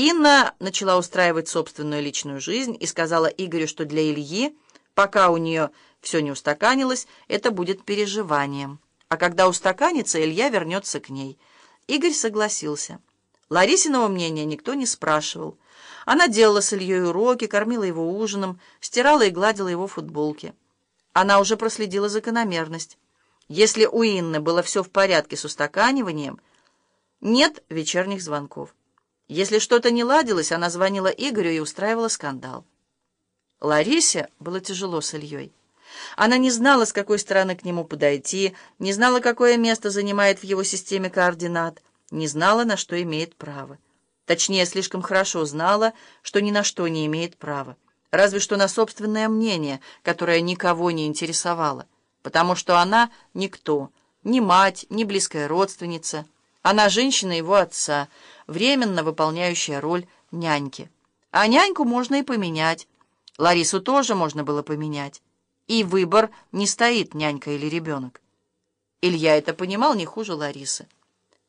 Инна начала устраивать собственную личную жизнь и сказала Игорю, что для Ильи, пока у нее все не устаканилось, это будет переживанием. А когда устаканится, Илья вернется к ней. Игорь согласился. Ларисиного мнения никто не спрашивал. Она делала с Ильей уроки, кормила его ужином, стирала и гладила его футболки. Она уже проследила закономерность. Если у Инны было все в порядке с устаканиванием, нет вечерних звонков. Если что-то не ладилось, она звонила Игорю и устраивала скандал. Ларисе было тяжело с Ильей. Она не знала, с какой стороны к нему подойти, не знала, какое место занимает в его системе координат, не знала, на что имеет право. Точнее, слишком хорошо знала, что ни на что не имеет права, разве что на собственное мнение, которое никого не интересовало, потому что она никто, ни мать, ни близкая родственница. Она женщина его отца, временно выполняющая роль няньки. А няньку можно и поменять. Ларису тоже можно было поменять. И выбор не стоит, нянька или ребенок. Илья это понимал не хуже Ларисы.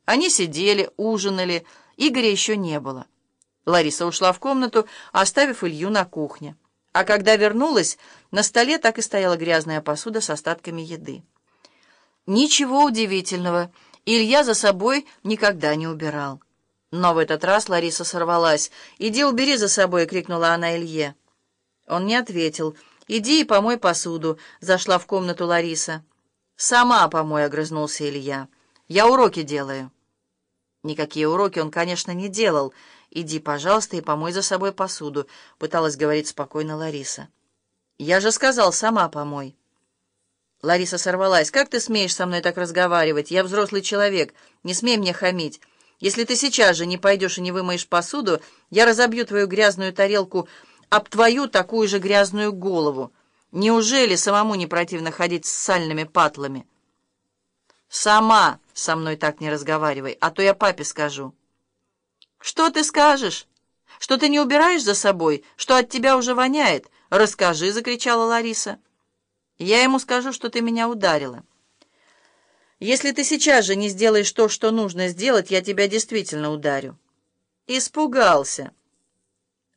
Они сидели, ужинали, Игоря еще не было. Лариса ушла в комнату, оставив Илью на кухне. А когда вернулась, на столе так и стояла грязная посуда с остатками еды. Ничего удивительного, Илья за собой никогда не убирал. Но в этот раз Лариса сорвалась. «Иди убери за собой!» — крикнула она Илье. Он не ответил. «Иди и помой посуду», — зашла в комнату Лариса. «Сама помой», — огрызнулся Илья. «Я уроки делаю». Никакие уроки он, конечно, не делал. «Иди, пожалуйста, и помой за собой посуду», — пыталась говорить спокойно Лариса. «Я же сказал, сама помой». Лариса сорвалась. «Как ты смеешь со мной так разговаривать? Я взрослый человек. Не смей мне хамить». Если ты сейчас же не пойдешь и не вымоешь посуду, я разобью твою грязную тарелку об твою такую же грязную голову. Неужели самому не противно ходить с сальными патлами? Сама со мной так не разговаривай, а то я папе скажу. Что ты скажешь? Что ты не убираешь за собой? Что от тебя уже воняет? Расскажи, — закричала Лариса. Я ему скажу, что ты меня ударила. Если ты сейчас же не сделаешь то, что нужно сделать, я тебя действительно ударю». «Испугался».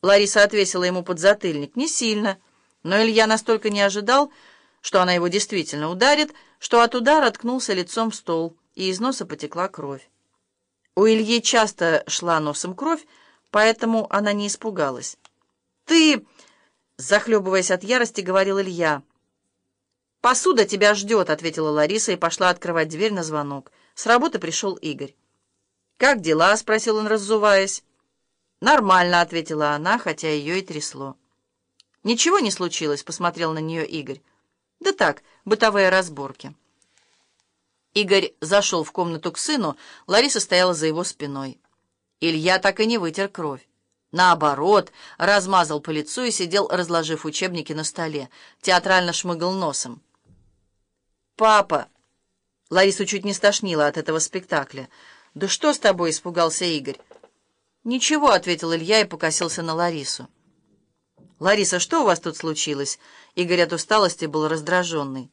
Лариса отвесила ему подзатыльник. «Не сильно». Но Илья настолько не ожидал, что она его действительно ударит, что от удара ткнулся лицом в стол, и из носа потекла кровь. У Ильи часто шла носом кровь, поэтому она не испугалась. «Ты...» — захлебываясь от ярости, говорил Илья — «Посуда тебя ждет», — ответила Лариса и пошла открывать дверь на звонок. С работы пришел Игорь. «Как дела?» — спросил он, раззуваясь. «Нормально», — ответила она, хотя ее и трясло. «Ничего не случилось», — посмотрел на нее Игорь. «Да так, бытовые разборки». Игорь зашел в комнату к сыну, Лариса стояла за его спиной. Илья так и не вытер кровь. Наоборот, размазал по лицу и сидел, разложив учебники на столе. Театрально шмыгал носом. «Папа!» Ларису чуть не стошнило от этого спектакля. «Да что с тобой?» — испугался Игорь. «Ничего», — ответил Илья и покосился на Ларису. «Лариса, что у вас тут случилось?» Игорь от усталости был раздраженный.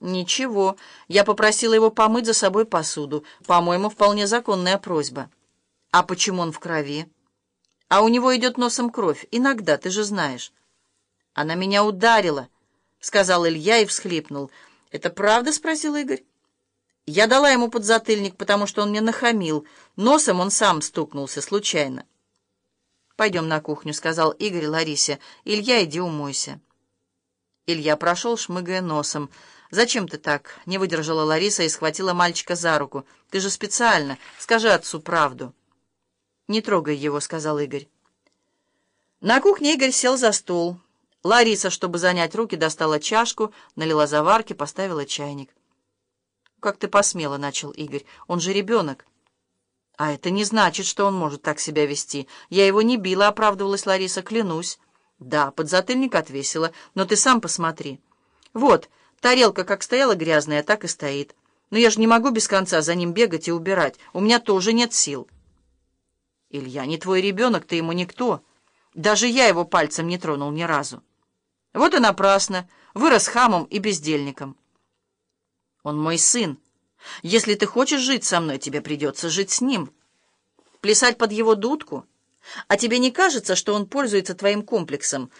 «Ничего. Я попросила его помыть за собой посуду. По-моему, вполне законная просьба». «А почему он в крови?» «А у него идет носом кровь. Иногда, ты же знаешь». «Она меня ударила», — сказал Илья и всхлипнул. «Это правда?» — спросил Игорь. Я дала ему подзатыльник, потому что он мне нахамил. Носом он сам стукнулся, случайно. «Пойдем на кухню», — сказал Игорь Ларисе. «Илья, иди умойся». Илья прошел, шмыгая носом. «Зачем ты так?» — не выдержала Лариса и схватила мальчика за руку. «Ты же специально. Скажи отцу правду». «Не трогай его», — сказал Игорь. На кухне Игорь сел за стол. Лариса, чтобы занять руки, достала чашку, налила заварки, поставила чайник. «Как ты посмела?» — начал Игорь. «Он же ребенок». «А это не значит, что он может так себя вести. Я его не била», — оправдывалась Лариса, клянусь. «Да, подзатыльник отвесила, но ты сам посмотри. Вот, тарелка как стояла грязная, так и стоит. Но я же не могу без конца за ним бегать и убирать. У меня тоже нет сил». «Илья, не твой ребенок, ты ему никто. Даже я его пальцем не тронул ни разу». Вот и напрасно. Вырос хамом и бездельником. Он мой сын. Если ты хочешь жить со мной, тебе придется жить с ним. Плясать под его дудку? А тебе не кажется, что он пользуется твоим комплексом?